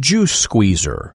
juice squeezer.